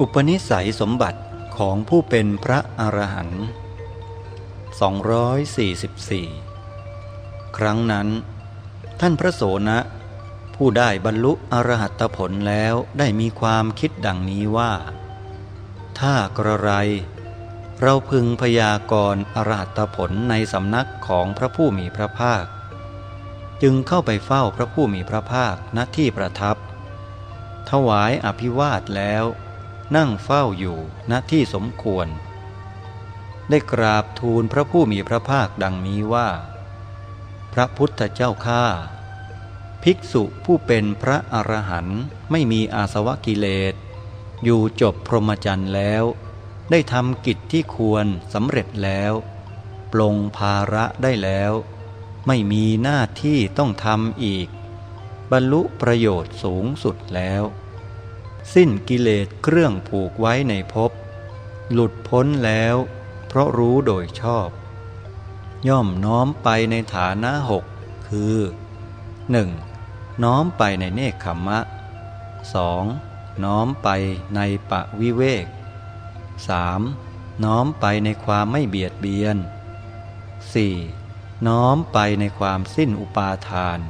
อุปนิสัยสมบัติของผู้เป็นพระอรหันต์244 ครั้งนั้น ท่านพระโสนะ ผู้ได้บรรลุอรหัตผลแล้วได้มีความคิดดังนี้ว่า ถ้ากระไร เราพึงพยากรอรหัตผลในสำนักของพระผู้มีพระภาค จึงเข้าไปเฝ้าพระผู้มีพระภาคณที่ประทับ ถวายอภิวาทแล้ว นั่งเฝ้าอยู่ณที่สมควร ได้กราบทูลพระผู้มีพระภาคดังนี้ว่า พระพุทธเจ้าข้าภิกษุผู้เป็นพระอรหันต์ไม่มีอาสวะกิเลส อยู่จบพรหมจรรย์แล้ว ได้ทำกิจที่ควรสำเร็จแล้วปลงภาระได้แล้ว ไม่มีหน้าที่ต้องทำอีก บรรลุประโยชน์สูงสุดแล้ว สิ้นกิเลสเครื่องผูกไว้ในภพหลุดพ้นแล้ว เพราะรู้โดยชอบ ย่อมน้อมไปในฐานะหกคือ 1. น้อมไปในเนคขมมะ 2. น้อมไปในปะวิเวก 3. น้อมไปในความไม่เบียดเบียน 4. น้อมไปในความสิ้นอุปาทาน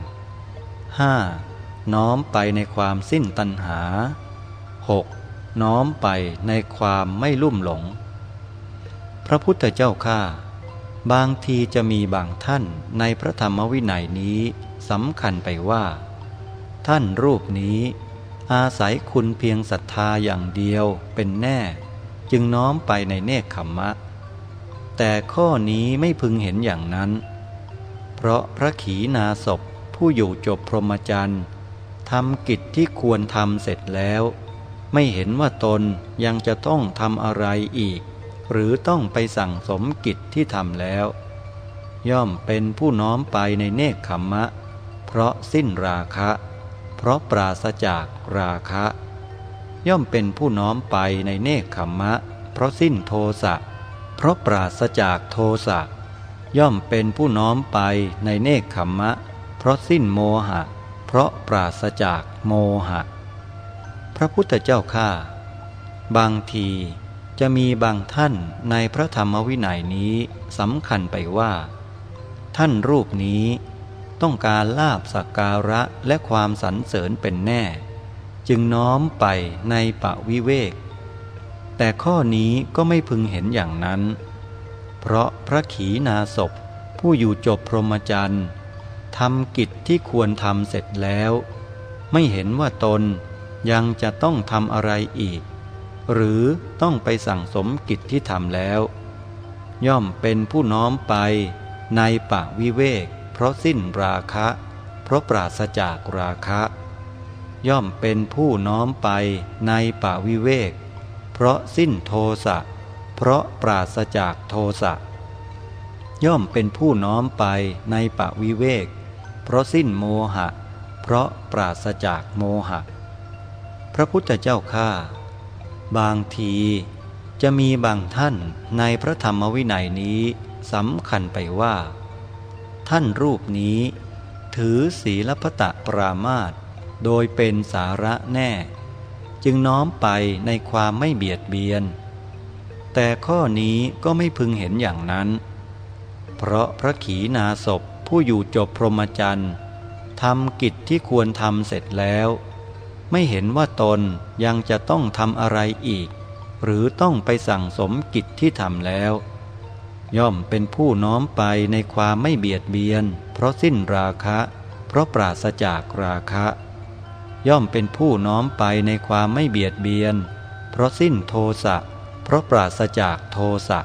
5. น้อมไปในความสิ้นตัณหา 6. น้อมไปในความไม่ลุ่มหลง พระพุทธเจ้าข้าบางทีจะมีบางท่านในพระธรรมวินัยนี้สำคัญไปว่า ท่านรูปนี้อาศัยคุณเพียงศรัทธาอย่างเดียวเป็นแน่ จึงน้อมไปในเนคขมมะ แต่ข้อนี้ไม่พึงเห็นอย่างนั้น เพราะพระขีณาสพผู้อยู่จบพรหมจรรย์ทำกิจที่ควรทำเสร็จแล้ว ไม่เห็นว่าตนยังจะต้องทำอะไรอีก หรือต้องไปสั่งสมกิจที่ทำแล้ว ย่อมเป็นผู้น้อมไปในเนคขมมะ เพราะสิ้นราคะ เพราะปราศจากราคะ ย่อมเป็นผู้น้อมไปในเนคขมมะ เพราะสิ้นโทสะเพราะปราศจากโทสะย่อมเป็นผู้น้อมไปในเนคขมมะ เพราะสิ้นโมหะ เพราะปราศจากโมหะ พระพุทธเจ้าข้าบางทีจะมีบางท่านในพระธรรมวินัยนี้สำคัญไปว่า ท่านรูปนี้ต้องการลาบสักการะและความสรรเสริญเป็นแน่ จึงน้อมไปในปะวิเวก แต่ข้อนี้ก็ไม่พึงเห็นอย่างนั้น เพราะพระขีณาสพผู้อยู่จบพรหมจรรย์ทำกิจที่ควรทำเสร็จแล้ว ไม่เห็นว่าตน ยังจะต้องทำอะไรอีก หรือต้องไปสั่งสมกิจที่ทำแล้ว ย่อมเป็นผู้น้อมไปในปะวิเวก เพราะสิ้นราคะ เพราะปราศจากราคะ ย่อมเป็นผู้น้อมไปในปะวิเวก เพราะสิ้นโทสะ เพราะปราศจากโทสะ ย่อมเป็นผู้น้อมไปในปะวิเวก เพราะสิ้นโมหะ เพราะปราศจากโมหะ พระพุทธเจ้าข้าบางทีจะมีบางท่านในพระธรรมวินัยนี้สำคัญไปว่า ท่านรูปนี้ ถือศีลพตะปรามาตโดยเป็นสาระแน่ จึงน้อมไปในความไม่เบียดเบียน แต่ข้อนี้ก็ไม่พึงเห็นอย่างนั้น เพราะพระขีณาสพผู้อยู่จบพรหมจรรย์ทำกิจที่ควรทำเสร็จแล้ว ไม่เห็นว่าตนยังจะต้องทำอะไรอีก หรือต้องไปสั่งสมกิจที่ทำแล้ว ย่อมเป็นผู้น้อมไปในความไม่เบียดเบียน เพราะสิ้นราคะ เพราะปราศจากราคะ ย่อมเป็นผู้น้อมไปในความไม่เบียดเบียน เพราะสิ้นโทสะเพราะปราศจากโทสะ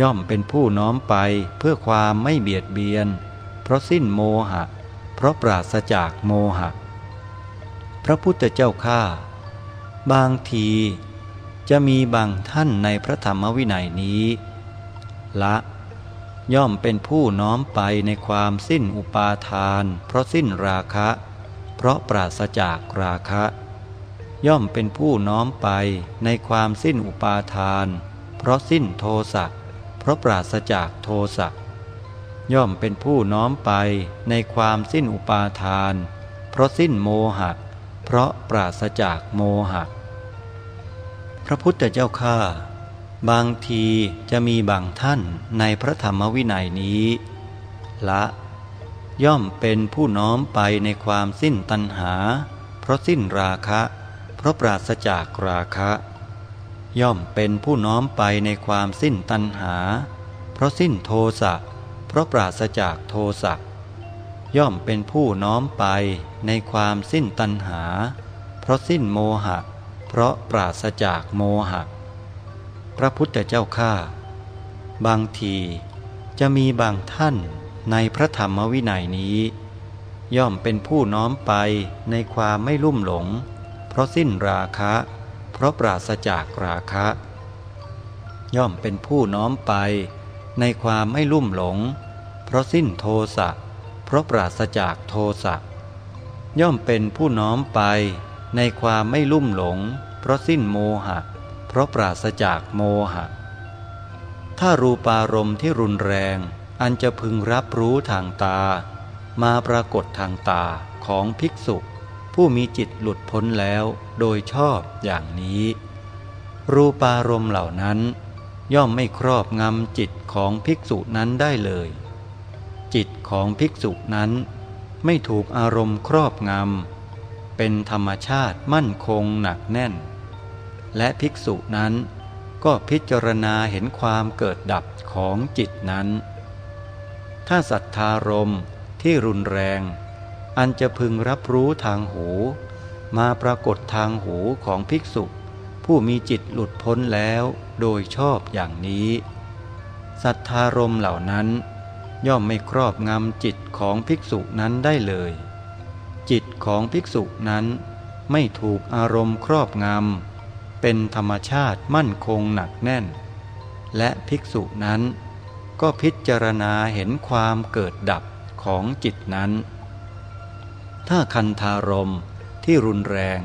ย่อมเป็นผู้น้อมไปเพื่อความไม่เบียดเบียน เพราะสิ้นโมหะ เพราะปราศจากโมหะ พระพุทธเจ้าข้าบางทีจะมีบางท่านในพระธรรมวินัยนี้ ละย่อมเป็นผู้น้อมไปในความสิ้นอุปาทาน เพราะสิ้นราคะ เพราะปราศจากราคะ ย่อมเป็นผู้น้อมไปในความสิ้นอุปาทาน เพราะสิ้นโทสะเพราะปราศจากโทสะย่อมเป็นผู้น้อมไปในความสิ้นอุปาทาน เพราะสิ้นโมหะ เพราะปราศจากโมหะ พระพุทธเจ้าข้าบางทีจะมีบางท่านในพระธรรมวินัยนี้ ละย่อมเป็นผู้น้อมไปในความสิ้นตัณหา เพราะสิ้นราคะ เพราะปราศจากราคะ ย่อมเป็นผู้น้อมไปในความสิ้นตัณหา เพราะสิ้นโทสะเพราะปราศจากโทสะ ย่อมเป็นผู้น้อมไปในความสิ้นตัณหา เพราะสิ้นโมหะ เพราะปราศจากโมหะ พระพุทธเจ้าข้าบางทีจะมีบางท่านในพระธรรมวินัยนี้ ย่อมเป็นผู้น้อมไปในความไม่ลุ่มหลง เพราะสิ้นราคะ เพราะปราศจากราคะ ย่อมเป็นผู้น้อมไปในความไม่ลุ่มหลง เพราะสิ้นโทสะเพราะปราศจากโทสะย่อมเป็นผู้น้อมไปในความไม่ลุ่มหลง เพราะสิ้นโมหะ เพราะปราศจากโมหะ ถ้ารูปารมณ์ที่รุนแรง อันจะพึงรับรู้ทางตา มาปรากฏทางตาของภิกษุ ผู้มีจิตหลุดพ้นแล้วโดยชอบอย่างนี้ รูปารมณ์เหล่านั้น ย่อมไม่ครอบงำจิตของภิกษุนั้นได้เลย จิตของภิกษุนั้น ไม่ถูกอารมณ์ครอบงำ เป็นธรรมชาติมั่นคงหนักแน่น และภิกษุนั้นก็พิจารณาเห็นความเกิดดับของจิตนั้น ถ้าศรัทธารมที่รุนแรง อันจะพึงรับรู้ทางหู มาปรากฏทางหูของภิกษุ ผู้มีจิตหลุดพ้นแล้วโดยชอบอย่างนี้ศรัทธารมเหล่านั้น ย่อมไม่ครอบงำจิตของภิกษุนั้นได้เลย จิตของภิกษุนั้นไม่ถูกอารมณ์ครอบงำเป็นธรรมชาติมั่นคงหนักแน่น และภิกษุนั้น ก็พิจารณาเห็นความเกิดดับของจิตนั้น ถ้าคันธารมที่รุนแรง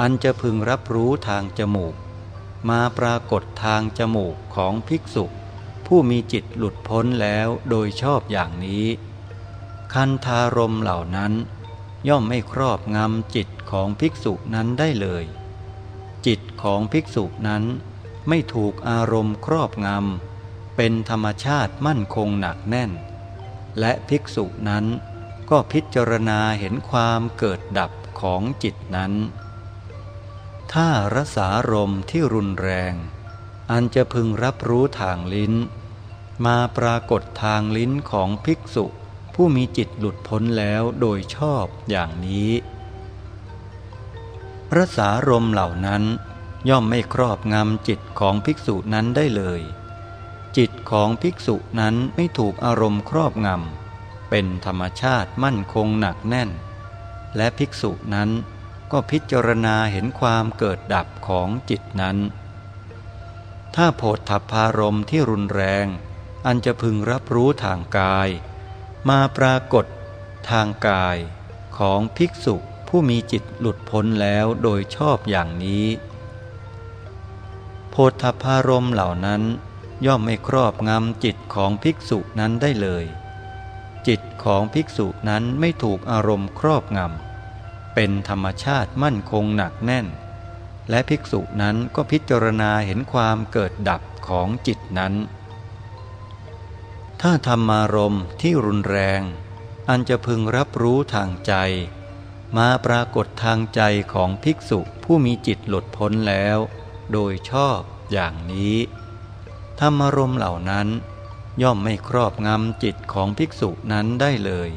อันจะพึงรับรู้ทางจมูก มาปรากฏทางจมูกของภิกษุ ผู้มีจิตหลุดพ้นแล้วโดยชอบอย่างนี้ คันธารมเหล่านั้น ย่อมไม่ครอบงำจิตของภิกษุนั้นได้เลย จิตของภิกษุนั้นไม่ถูกอารมณ์ครอบงำเป็นธรรมชาติมั่นคงหนักแน่น และภิกษุนั้นก็พิจารณาเห็นความเกิดดับของจิตนั้น ถ้ารสารมที่รุนแรง อันจะพึงรับรู้ทางลิ้น มาปรากฏทางลิ้นของภิกษุ ผู้มีจิตหลุดพ้นแล้วโดยชอบอย่างนี้พระสารมเหล่านั้นย่อมไม่ครอบงำจิตของภิกษุนั้นได้เลย จิตของภิกษุนั้นไม่ถูกอารมณ์ครอบงำ เป็นธรรมชาติมั่นคงหนักแน่น และภิกษุนั้นก็พิจารณาเห็นความเกิดดับของจิตนั้น ถ้าโพธพารมที่รุนแรง อันจะพึงรับรู้ทางกาย มาปรากฏทางกายของภิกษุผู้มีจิตหลุดพ้นแล้วโดยชอบอย่างนี้ โพธพารมเหล่านั้นย่อมไม่ครอบงำจิตของภิกษุนั้นได้เลย จิตของภิกษุนั้นไม่ถูกอารมณ์ครอบงำ เป็นธรรมชาติมั่นคงหนักแน่น และภิกษุนั้นก็พิจารณาเห็นความเกิดดับของจิตนั้น ถ้าธรรมารมณ์ที่รุนแรง อันจะพึงรับรู้ทางใจ มาปรากฏทางใจของภิกษุผู้มีจิตหลุดพ้นแล้ว โดยชอบอย่างนี้ ธรรมารมณ์เหล่านั้นย่อมไม่ครอบงำจิตของภิกษุนั้นได้เลย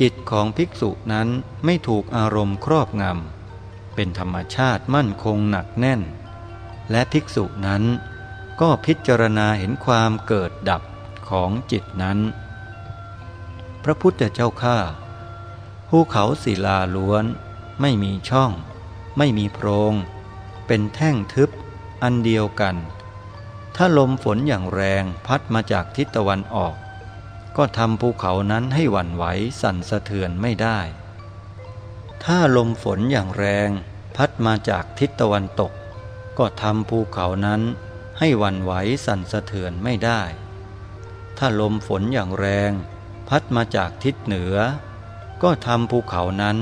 จิตของภิกษุนั้นไม่ถูกอารมณ์ครอบงำ เป็นธรรมชาติมั่นคงหนักแน่น และภิกษุนั้นก็พิจารณาเห็นความเกิดดับ ของจิตนั้น พระพุทธเจ้าข้าภูเขาศิลาล้วน ไม่มีช่อง ไม่มีโพรง เป็นแท่งทึบ อันเดียวกัน ถ้าลมฝนอย่างแรงพัดมาจากทิศตะวันออก ก็ทำภูเขานั้นให้หวั่นไหวสั่นสะเทือนไม่ได้ ถ้าลมฝนอย่างแรงพัดมาจากทิศตะวันตก ก็ทำภูเขานั้นให้หวั่นไหวสั่นสะเทือนไม่ได้ ถ้าลมฝนอย่างแรง พัดมาจากทิศเหนือ ก็ทำภูเขานั้น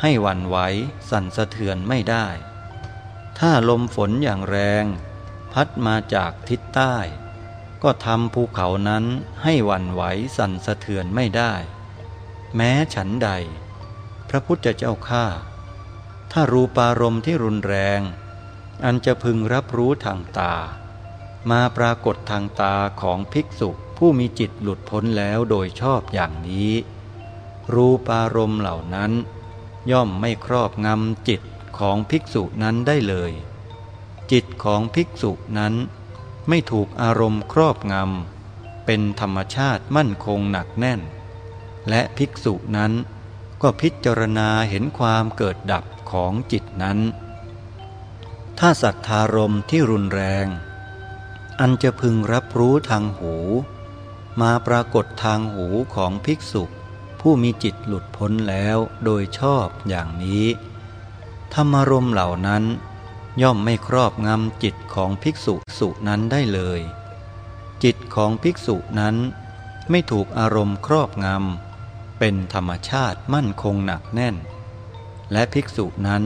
ให้วันไหวสั่นสะเทือนไม่ได้ ถ้าลมฝนอย่างแรง พัดมาจากทิศใต้ ก็ทำภูเขานั้นให้หวั่นไหวสั่นสะเทือนไม่ได้ แม้ฉันใด พระพุทธเจ้าข้าถ้ารูปารมณ์ที่รุนแรง อันจะพึงรับรู้ทางตา มาปรากฏทางตาของภิกษุ ผู้มีจิตหลุดพ้นแล้วโดยชอบอย่างนี้ รูปารมณ์เหล่านั้น ย่อมไม่ครอบงำจิตของภิกษุนั้นได้เลย จิตของภิกษุนั้น ไม่ถูกอารมณ์ครอบงำเป็นธรรมชาติมั่นคงหนักแน่น และภิกษุนั้นก็พิจารณาเห็นความเกิดดับของจิตนั้น ถ้าสัทธารมที่รุนแรง อันจะพึงรับรู้ทางหู มาปรากฏทางหูของภิกษุ ผู้มีจิตหลุดพ้นแล้วโดยชอบอย่างนี้ ธรรมารมเหล่านั้น ย่อมไม่ครอบงำจิตของภิกษุสุนั้นได้เลย จิตของภิกษุนั้นไม่ถูกอารมณ์ครอบงำ เป็นธรรมชาติมั่นคงหนักแน่น และภิกษุนั้น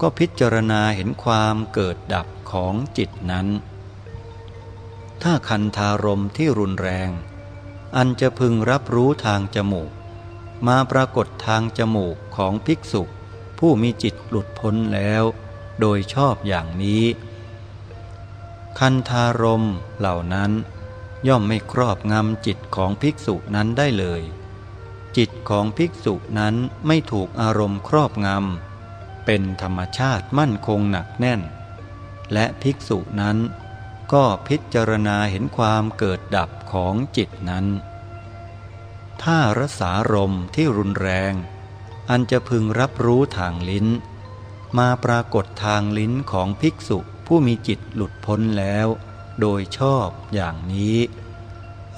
ก็พิจารณาเห็นความเกิดดับของจิตนั้น ถ้าคันธารมที่รุนแรง อันจะพึงรับรู้ทางจมูก มาปรากฏทางจมูกของภิกษุ ผู้มีจิตหลุดพ้นแล้ว โดยชอบอย่างนี้ คันธารมเหล่านั้น ย่อมไม่ครอบงำจิตของภิกษุนั้นได้เลย จิตของภิกษุนั้นไม่ถูกอารมณ์ครอบงำเป็นธรรมชาติมั่นคงหนักแน่น และภิกษุนั้น ก็พิจารณาเห็นความเกิดดับของจิตนั้น ถ้ารสารมที่รุนแรง อันจะพึงรับรู้ทางลิ้น มาปรากฏทางลิ้นของภิกษุผู้มีจิตหลุดพ้นแล้ว โดยชอบอย่างนี้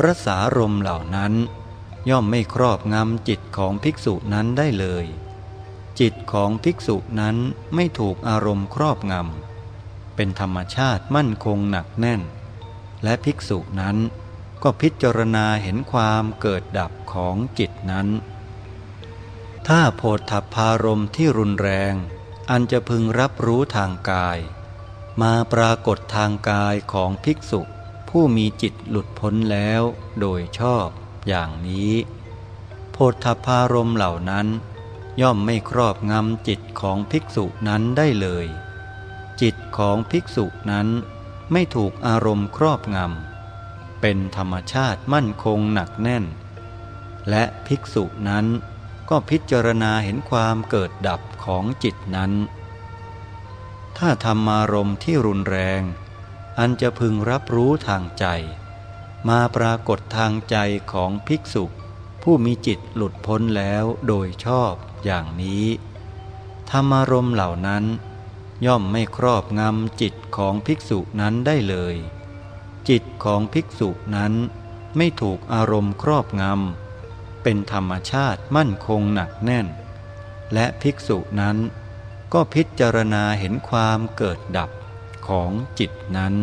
รสารมเหล่านั้น ย่อมไม่ครอบงำจิตของภิกษุนั้นได้เลย จิตของภิกษุนั้นไม่ถูกอารมณ์ครอบงำ เป็นธรรมชาติมั่นคงหนักแน่น และภิกษุนั้นก็พิจารณาเห็นความเกิดดับของจิตนั้น ถ้าโพธพารมที่รุนแรง อันจะพึงรับรู้ทางกาย มาปรากฏทางกายของภิกษุผู้มีจิตหลุดพ้นแล้วโดยชอบอย่างนี้ โพธพารมเหล่านั้น ย่อมไม่ครอบงำจิตของภิกษุนั้นได้เลย จิตของภิกษุนั้นไม่ถูกอารมณ์ครอบงำ เป็นธรรมชาติมั่นคงหนักแน่น และภิกษุนั้นก็พิจารณาเห็นความเกิดดับของจิตนั้น ถ้าธรรมารมที่รุนแรง อันจะพึงรับรู้ทางใจ มาปรากฏทางใจของภิกษุ ผู้มีจิตหลุดพ้นแล้วโดยชอบอย่างนี้ ธรรมารมเหล่านั้น ย่อมไม่ครอบงำจิตของภิกษุนั้นได้เลย จิตของภิกษุนั้นไม่ถูกอารมณ์ครอบงำ เป็นธรรมชาติมั่นคงหนักแน่น และภิกษุนั้นก็พิจารณาเห็นความเกิดดับของจิตนั้น